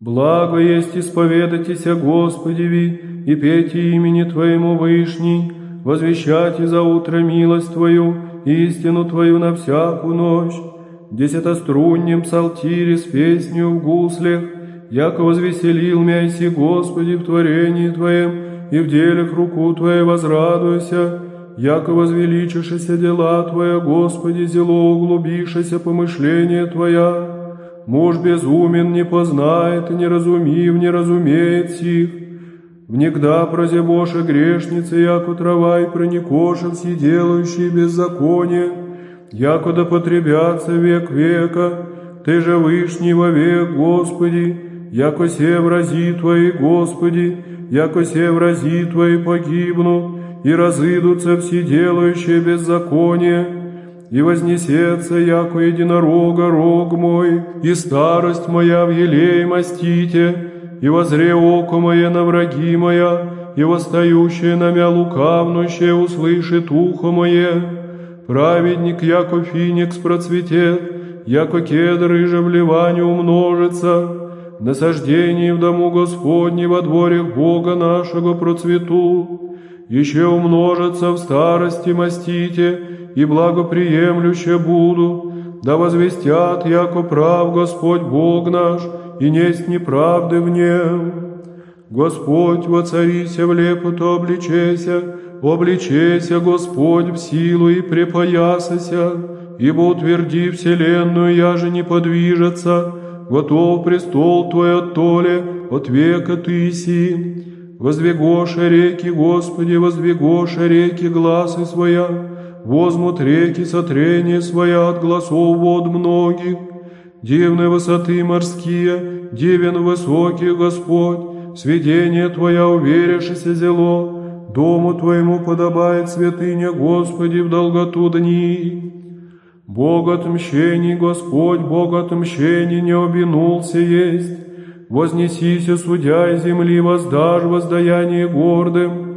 Благо есть исповедайтеся Господеви и пейте имени Твоему Вышний, возвещайте за утро милость Твою, истину Твою на всякую ночь, десятоструннем псалтире с песнью в гуслях, яко возвеселил мяйси Господи в творении Твоем, и в делях руку Твоей возрадуйся, яко возвеличишься дела Твоя, Господи, зело углубишься помышление Твоя. Муж безумен не познает, не разумив, не разумеет сих. Внегда прозебоша грешницы, яко трава и проникошен все делающие беззаконие, яко да потребятся век века, Ты же вышний во век, Господи, яко се врази Твои, Господи, яко се врази Твои погибнут, и разыдутся все делающие беззаконие, и вознесется, яко единорога рог мой, и старость моя в елей мастите, и возре око мое на враги моя, и восстающее на мя лукавнущее услышит ухо мое. Праведник, яко финикс процветет, яко кедр и же вливание умножится, насаждение в дому Господне во дворе Бога нашего процветут еще умножатся в старости мастите, и благоприемлюще буду, да возвестят, яко прав Господь Бог наш, и несть неправды в нем. Господь, воцарися в лепоту обличеся, обличеся, Господь, в силу и препоясася, ибо утверди вселенную, я же не подвижется, готов престол Твой от толе, от века Ты си. Воздвигоша реки, Господи, воздвигоша реки гласы своя, возмут реки сотрение своя от глазов вод многих. Дивной высоты морские, дивен высокий Господь, сведение Твоя уверишься зело, дому Твоему подобает святыня Господи в долготу дни. Бог отмщений, Господь, Бог отмщений не обинулся есть, вознесися, судья земли, воздашь воздаяние гордым,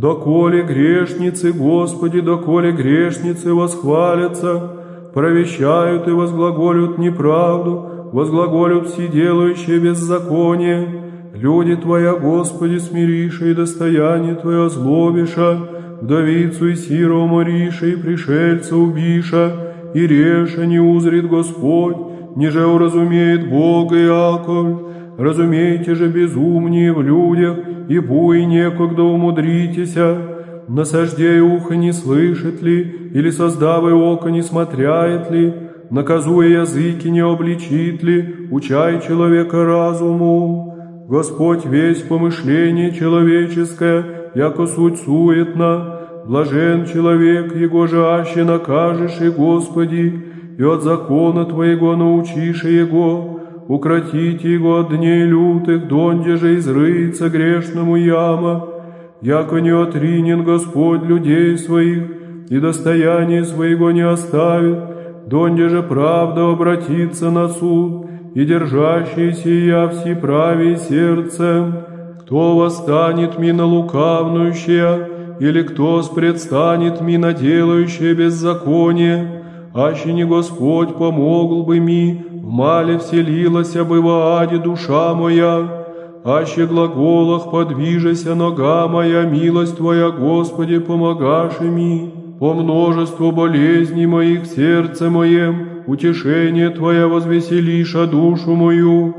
доколе грешницы, Господи, доколе грешницы восхвалятся, провещают и возглаголют неправду, возглаголют все делающие беззаконие, люди Твоя, Господи, смириша и достояние Твое злобиша, вдовицу и сиру умориша и пришельца убиша, и реша не узрит Господь, ниже уразумеет Бога и Аколь, разумейте же безумнее в людях, и буй некогда умудритеся, насаждей ухо не слышит ли, или создавай око не смотряет ли, наказуя языки не обличит ли, учай человека разуму. Господь весь помышление человеческое, яко суть суетна, блажен человек, его же аще накажешь и Господи, и от закона Твоего научишь его, укротите его от дней лютых, донде же изрыется грешному яма, яко не отринен Господь людей своих, и достояние своего не оставит, донде же правда обратится на суд, и держащийся я все праве сердцем, кто восстанет ми на лукавнущее, или кто спредстанет ми на делающее беззаконие, аще не Господь помогл бы ми, в мале вселилася бы в аде душа моя, аще глаголах подвижася нога моя, милость Твоя, Господи, помогаши ми. По множеству болезней моих сердце моем, утешение Твое возвеселиша душу мою.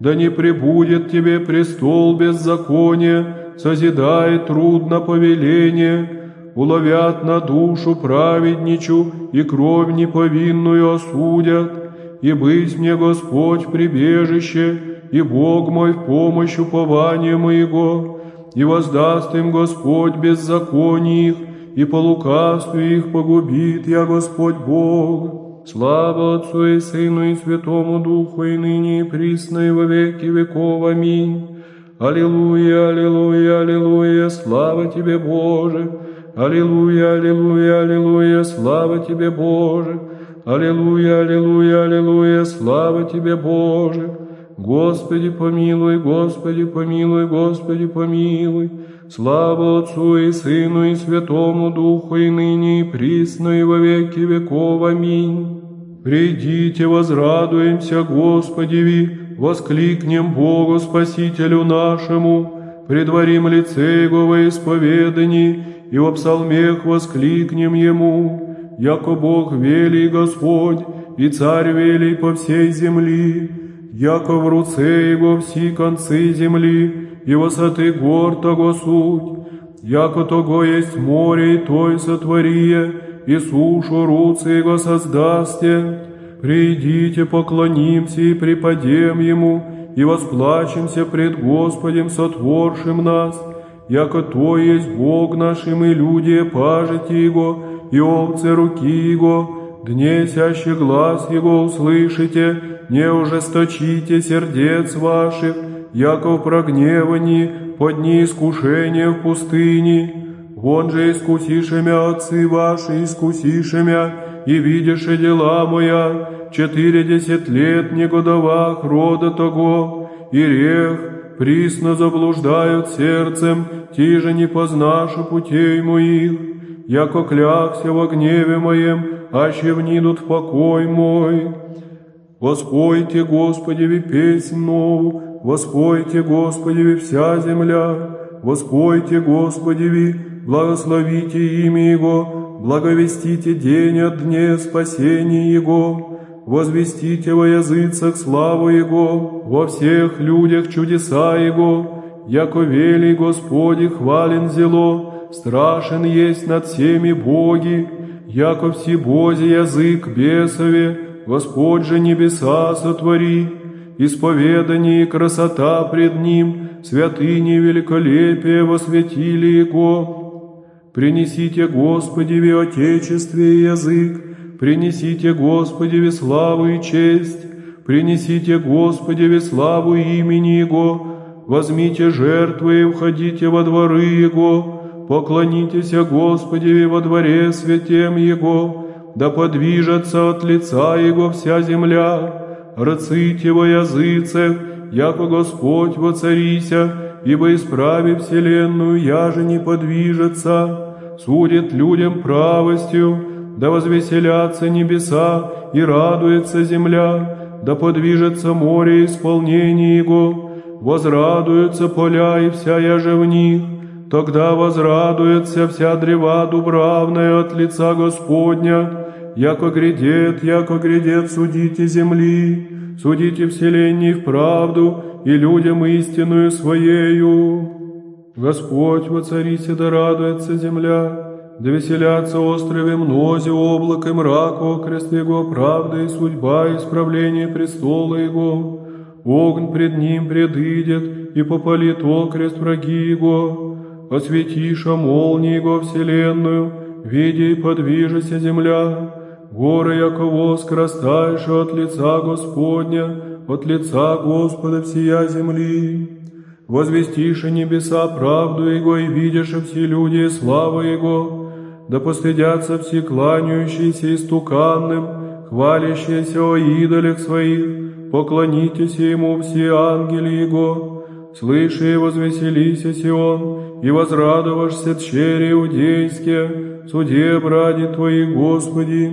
Да не пребудет Тебе престол беззакония, созидает трудно повеление, уловят на душу праведничу и кровь неповинную осудят и быть мне Господь прибежище, и Бог мой в помощь упования моего, и воздаст им Господь беззаконие их, и по лукавству их погубит я Господь Бог. Слава Отцу и Сыну и Святому Духу, и ныне и присно, и во веки веков. Аминь. Аллилуйя, аллилуйя, аллилуйя, слава Тебе, Боже! Аллилуйя, аллилуйя, аллилуйя, слава Тебе, Боже! Аллилуйя, аллилуйя, аллилуйя, слава Тебе, Боже! Господи, помилуй, Господи, помилуй, Господи, помилуй. Слава Отцу и Сыну и Святому Духу, и ныне, и присно, и во веки веков. Аминь. Придите, возрадуемся Господеви, воскликнем Богу Спасителю нашему, предварим лице Его во исповедании, и во псалмех воскликнем Ему, яко Бог велий Господь, и Царь велий по всей земли, яко в руце Его все концы земли, и высоты гор того суть, яко того есть море, и той сотворие, и сушу руцы Его создасте. Придите, поклонимся и преподем Ему, и восплачемся пред Господем, сотворшим нас, яко То есть Бог наш, и люди, пажите Его, и овцы руки Его, днесящий глаз Его услышите, не ужесточите сердец ваших, яко в прогневании, под дни в пустыне. Вон же искусишемя отцы ваши, искусишемя, и видишь дела моя, четыредесят лет негодовах рода того, и рех, присно заблуждают сердцем, тиже не познашу путей моих, яко клякся во гневе моем, аще внидут в покой мой. Воспойте, Господи, песнь нову, воспойте, Господи, вся земля, воспойте, Господи, благословите имя Его, благовестите день от дне спасения Его, возвестите во языцах славу Его, во всех людях чудеса Его, яко велий Господи хвален зело, страшен есть над всеми боги, яко все бози язык бесове, Господь же небеса сотвори, исповедание и красота пред Ним, святыни великолепие восветили Его. Принесите Господи Отечестве и язык, принесите Господи славу и честь, принесите Господи славу имени Его, возьмите жертвы и входите во дворы Его, поклонитесь Господи во дворе святем Его, да подвижется от лица Его вся земля, рците во языцах, яко Господь воцарися, ибо исправи вселенную, я же не подвижется, судит людям правостью, да возвеселятся небеса и радуется земля, да подвижется море исполнение Его, возрадуются поля и вся яже в них, тогда возрадуется вся древа дубравная от лица Господня, яко грядет, яко грядет, судите земли, судите вселенной в правду и людям истинную своею. Господь воцарися да радуется земля, да веселятся острове мнози облак и мрак, окрест Его, правда и судьба, и исправление престола Его. Огонь пред Ним предыдет, и попалит окрест враги Его. Осветиша молнии Его вселенную, видя и подвижися земля, горы, яко воск, растаешь от лица Господня, от лица Господа всея земли. Возвестишь небеса правду Его, и видишь все люди славу Его, да постыдятся все кланяющиеся истуканным, хвалящиеся о идолях своих, поклонитесь Ему все ангели Его, слыши и возвеселися Сион, и возрадовашься тщере иудейске, суде бради Твои, Господи,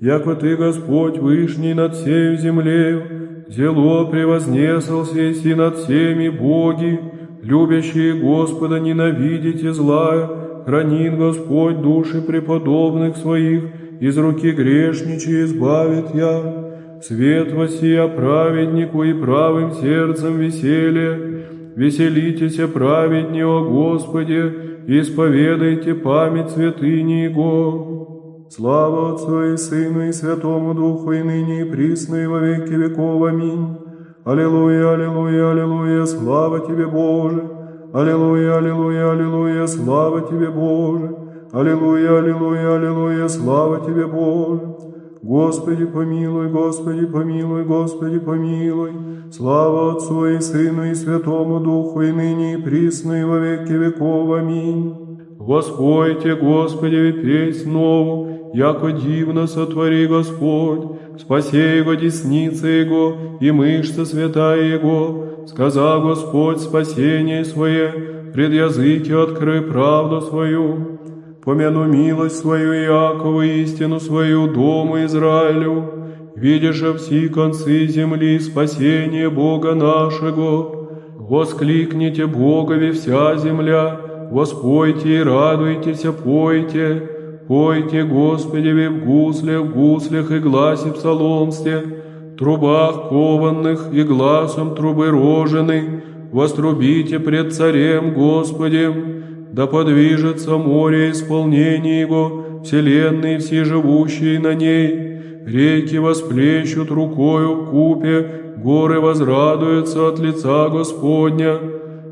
яко Ты, Господь, вышний над всею землею, зело превознесался и над всеми боги, любящие Господа ненавидите злая, хранит Господь души преподобных своих, из руки грешничей избавит я. Свет восия праведнику и правым сердцем веселье, веселитесь праведни о Господе, исповедайте память святыни Его. Слава Отцу и Сыну и Святому Духу, и ныне и присно, и во веки веков. Аминь. Аллилуйя, аллилуйя, аллилуйя, слава Тебе, Боже. Аллилуйя, аллилуйя, аллилуйя, слава Тебе, Боже. Аллилуйя, аллилуйя, аллилуйя, слава Тебе, Боже. Господи, помилуй, Господи, помилуй, Господи, помилуй. Слава Отцу и Сыну и Святому Духу, и ныне и присно, и во веки веков. Аминь. Воспойте, Господи, песнь новую, яко дивно сотвори Господь, спаси Его десница Его и мышца святая Его, сказал Господь спасение свое, пред языки открой правду свою, помяну милость свою Иакову, истину свою дому Израилю, видишь все концы земли спасение Бога нашего. Воскликните Богови вся земля, воспойте и радуйтесь, пойте, пойте Господи в гуслях, гуслях и гласе псаломсте, трубах кованных и глазом трубы рожены, вострубите пред царем Господем, да подвижется море исполнение Его, вселенной все живущие на ней, реки восплещут рукою купе, горы возрадуются от лица Господня,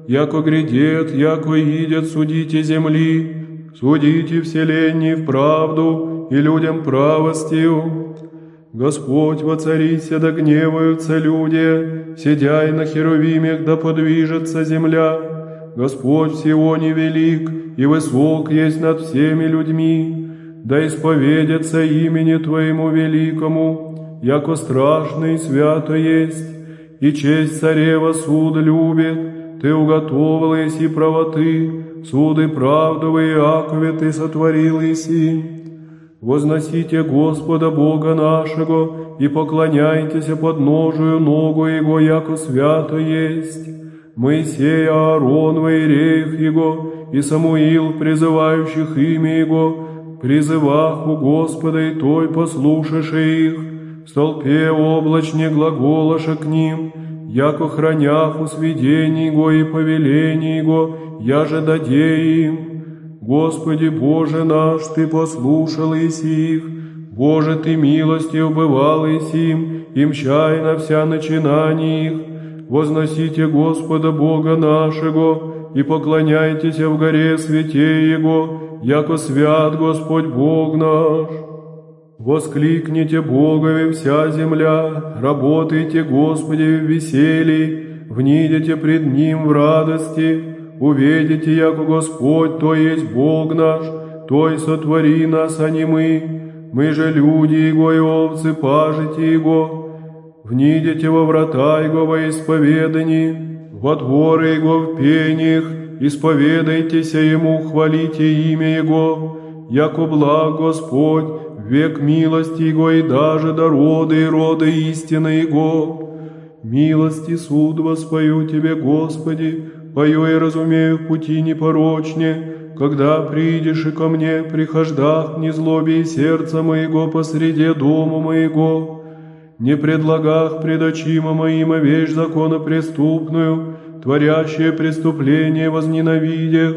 яко грядет, яко идет, судите земли, судите вселенной в правду и людям правостью. Господь воцарися, да гневаются люди, сидяй на херувимях, да подвижется земля. Господь всего не велик и высок есть над всеми людьми, да исповедятся имени Твоему великому, яко страшный свято есть, и честь царева суд любит, Ты уготовил и правоты, суды правдовые, Иакове Ты сотворил иси. Возносите Господа Бога нашего и поклоняйтесь под ножию ногу Его, яко свято есть. Моисей, Аарон, Ваиреев Его, и Самуил, призывающих имя Его, призывах у Господа и Той послушаше их, в столпе облачне глаголаша к ним, яко хранях у сведений Его и повелений Его, я же даде им, Господи Боже наш, Ты послушал их, Боже, Ты милостью бывал им, и мщай на вся начинания их. Возносите Господа Бога нашего, и поклоняйтесь в горе святей Его, яко свят Господь Бог наш. Воскликните Богови вся земля, работайте Господи в веселье, внидите пред Ним в радости, увидите, яко Господь, то есть Бог наш, то и сотвори нас, а не мы. Мы же люди Его и овцы, пажите Его. Внидите во врата Его во исповедании, во дворы Его в пениях, исповедайтеся Ему, хвалите имя Его, яко благ Господь, век милости Его и даже до рода и рода истины Его. Милости суд воспою Тебе, Господи, Пою и разумею в пути непорочне, когда придешь и ко мне, прихождах не злоби и сердца моего посреди дома моего, не предлагах пред очима моима вещь закона преступную, творящее преступление возненавидях,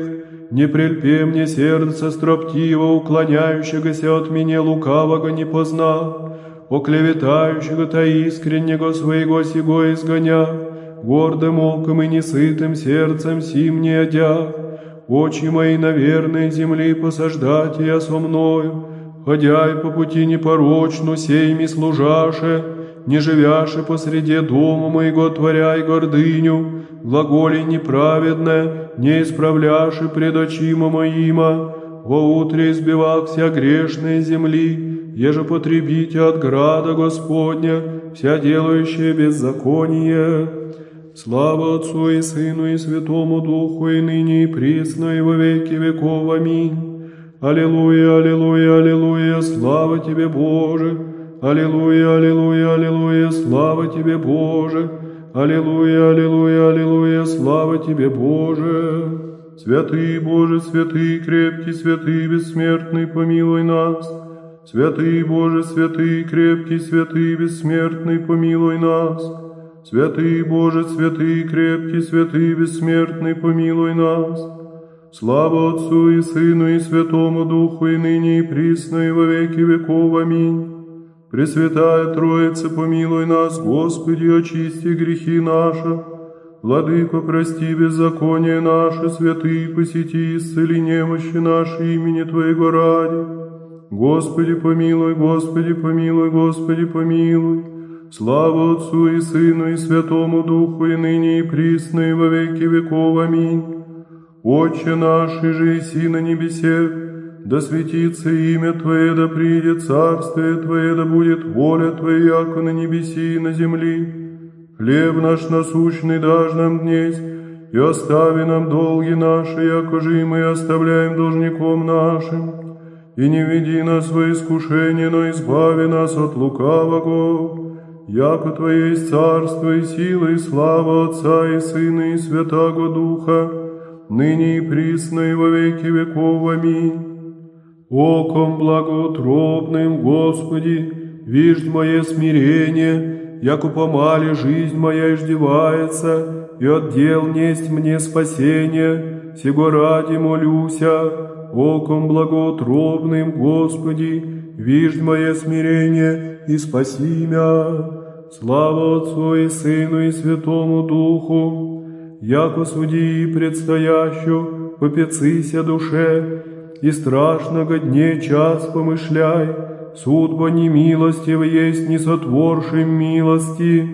не прельпе мне сердце строптиво, уклоняющегося от меня лукавого не позна, оклеветающего-то искреннего своего сего изгоня, гордым оком и несытым сердцем сим не одя, очи мои на верной земли посаждать я со мною, ходяй по пути непорочну, сейми служаше, не живяше посреди дома моего творяй гордыню, глаголи неправедное, не исправляши пред очима моима, во утре избивах вся грешная земли, еже потребите от града Господня, вся делающая беззаконие. Слава Отцу и Сыну и Святому Духу, и ныне и присно, и во веки веков. Аминь. Аллилуйя, аллилуйя, аллилуйя, слава Тебе, Боже. Аллилуйя, аллилуйя, аллилуйя, слава Тебе, Боже. Аллилуйя, аллилуйя, аллилуйя, слава Тебе, Боже. Святый Боже, святый, крепкий, святый, бессмертный, помилуй нас. Святый Боже, святый, крепкий, святый, бессмертный, помилуй нас. Святый Боже, святый, крепкий, святый, бессмертный, помилуй нас. Слава Отцу и Сыну и Святому Духу, и ныне и присно, и во веки веков. Аминь. Пресвятая Троица, помилуй нас, Господи, очисти грехи наши. Владыко, прости беззаконие наше, святые, посети, исцели немощи наши имени Твоего ради. Господи, помилуй, Господи, помилуй, Господи, помилуй. Слава Отцу и Сыну и Святому Духу, и ныне и присно, и во веки веков. Аминь. Отче наш, и же и на небесе, да светится имя Твое, да придет царствие Твое, да будет воля Твоя, яко на небеси и на земли. Хлеб наш насущный дашь нам днесь, и остави нам долги наши, яко же мы оставляем должником нашим и не веди нас во искушение, но избави нас от лукавого. Яко Твое есть царство и сила и слава Отца и Сына и Святаго Духа, ныне и присно и во веки веков. Аминь. Оком благоутробным, Господи, виждь мое смирение, яко помали жизнь моя иждевается, и отдел несть мне спасение, сего ради молюся, оком благоутробным, Господи, виждь мое смирение и спаси мя. Слава Отцу и Сыну и Святому Духу, яко суди предстоящую, попецися душе, и страшного дне час помышляй, судьба не милостив есть не сотворшим милости,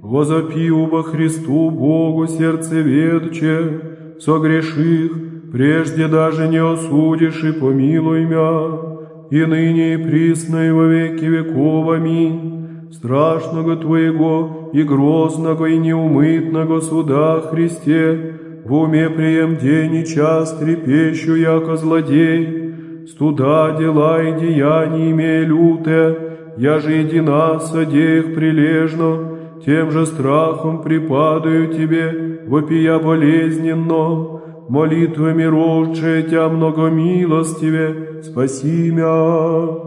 возопи во Христу Богу сердце ведче, согреших, прежде даже не осудишь и помилуй мя, и ныне и присно и во веки веков. Аминь. Страшного Твоего и грозного и неумытного суда Христе, в уме прием день и час трепещу, яко злодей, студа дела и деяния имея люте, я же едина содеях прилежно, тем же страхом припадаю Тебе, вопия болезненно, молитвами росшие Тя многомилостиве, спаси мя.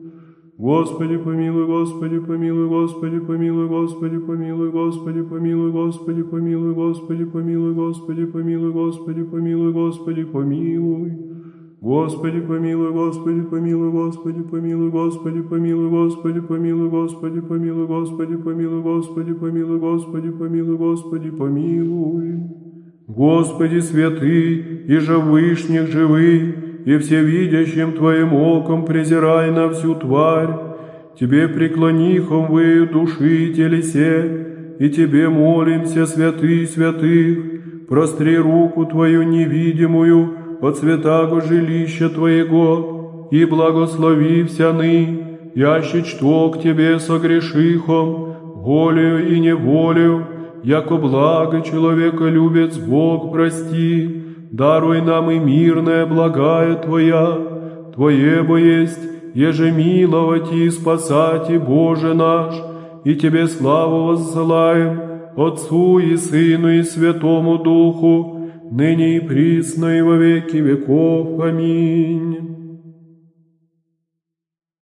Господи помилуй, Господи помилуй, Господи помилуй, Господи помилуй, Господи помилуй, Господи помилуй, Господи помилуй, Господи помилуй, Господи помилуй, Господи помилуй. Господи помилуй, Господи помилуй, Господи помилуй, Господи помилуй, Господи помилуй, Господи помилуй, Господи помилуй, Господи помилуй, Господи помилуй, Господи помилуй. Господи святый и же вышних живый, и всевидящим Твоим оком презирай на всю тварь. Тебе преклонихом вы души телесе, и Тебе молимся, святый святых, простри руку Твою невидимую от святаго жилища Твоего, и благослови вся ны, яще что к Тебе согрешихом, волею и неволею, яко благо человека любец Бог прости, даруй нам и мирное благая Твоя, Твое бо есть, еже миловать и спасать и Боже наш, и Тебе славу воссылаем, Отцу и Сыну и Святому Духу, ныне и присно и во веки веков. Аминь.